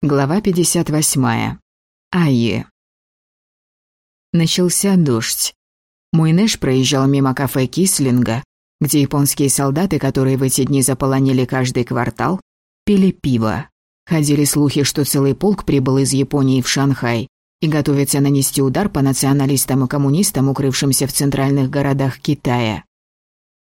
Глава 58. Айи. Начался дождь. Мой Нэш проезжал мимо кафе Кислинга, где японские солдаты, которые в эти дни заполонили каждый квартал, пили пиво. Ходили слухи, что целый полк прибыл из Японии в Шанхай и готовится нанести удар по националистам и коммунистам, укрывшимся в центральных городах Китая.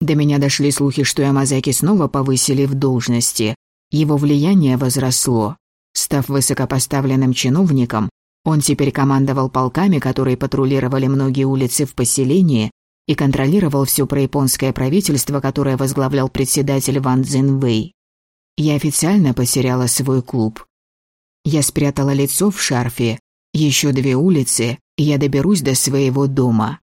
До меня дошли слухи, что Ямазаки снова повысили в должности. Его влияние возросло. Став высокопоставленным чиновником, он теперь командовал полками, которые патрулировали многие улицы в поселении и контролировал все прояпонское правительство, которое возглавлял председатель Ван Цзинвэй. Я официально потеряла свой клуб. Я спрятала лицо в шарфе. Еще две улицы, и я доберусь до своего дома.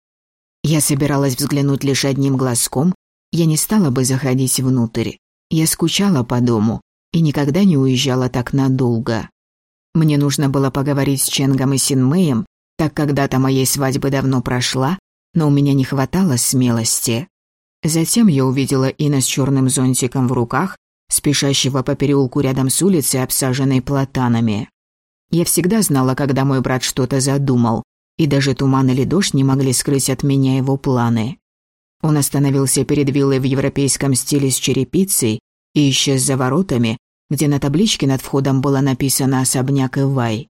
Я собиралась взглянуть лишь одним глазком, я не стала бы заходить внутрь. Я скучала по дому, и никогда не уезжала так надолго. Мне нужно было поговорить с Ченгом и Синмеем, так как дата моей свадьбы давно прошла, но у меня не хватало смелости. Затем я увидела Ина с черным зонтиком в руках, спешащего по переулку рядом с улицей, обсаженной платанами. Я всегда знала, когда мой брат что-то задумал, и даже туман или дождь не могли скрыть от меня его планы. Он остановился перед виллой в европейском стиле с черепицей и исчез за воротами, где на табличке над входом было написано «Особняк Ивай».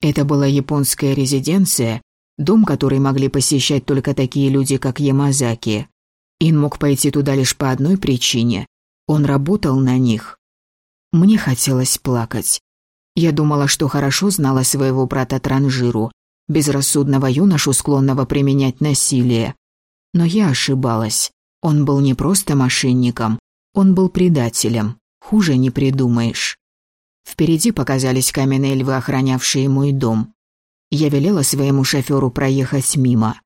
Это была японская резиденция, дом, который могли посещать только такие люди, как Ямазаки. Ин мог пойти туда лишь по одной причине. Он работал на них. Мне хотелось плакать. Я думала, что хорошо знала своего брата Транжиру, безрассудного юношу, склонного применять насилие. Но я ошибалась. Он был не просто мошенником, он был предателем. Хуже не придумаешь. Впереди показались каменные львы, охранявшие мой дом. Я велела своему шоферу проехать мимо.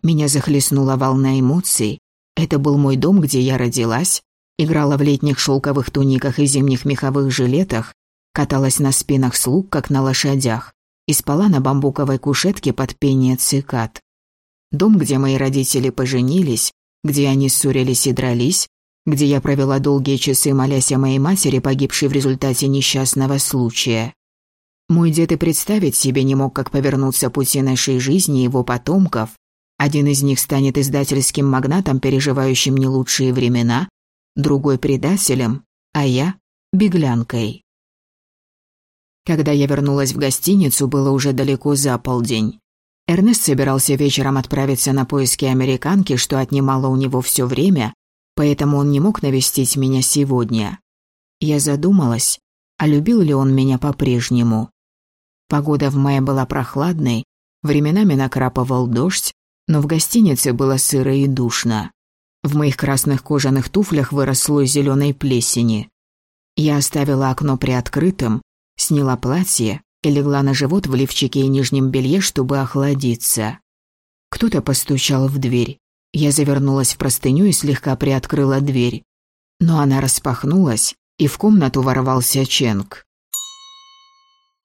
Меня захлестнула волна эмоций. Это был мой дом, где я родилась, играла в летних шелковых туниках и зимних меховых жилетах, каталась на спинах слуг, как на лошадях, и спала на бамбуковой кушетке под пение цикад. Дом, где мои родители поженились, где они ссорились и дрались, где я провела долгие часы, молясь о моей матери, погибшей в результате несчастного случая. Мой дед и представить себе не мог, как повернуться пути нашей жизни и его потомков. Один из них станет издательским магнатом, переживающим не лучшие времена, другой – предателем, а я – беглянкой. Когда я вернулась в гостиницу, было уже далеко за полдень. Эрнест собирался вечером отправиться на поиски американки, что отнимало у него все время, поэтому он не мог навестить меня сегодня. Я задумалась, а любил ли он меня по-прежнему. Погода в мае была прохладной, временами накрапывал дождь, но в гостинице было сыро и душно. В моих красных кожаных туфлях вырос слой зеленой плесени. Я оставила окно приоткрытым, сняла платье и легла на живот в лифчике и нижнем белье, чтобы охладиться. Кто-то постучал в дверь. Я завернулась в простыню и слегка приоткрыла дверь. Но она распахнулась, и в комнату ворвался Ченг.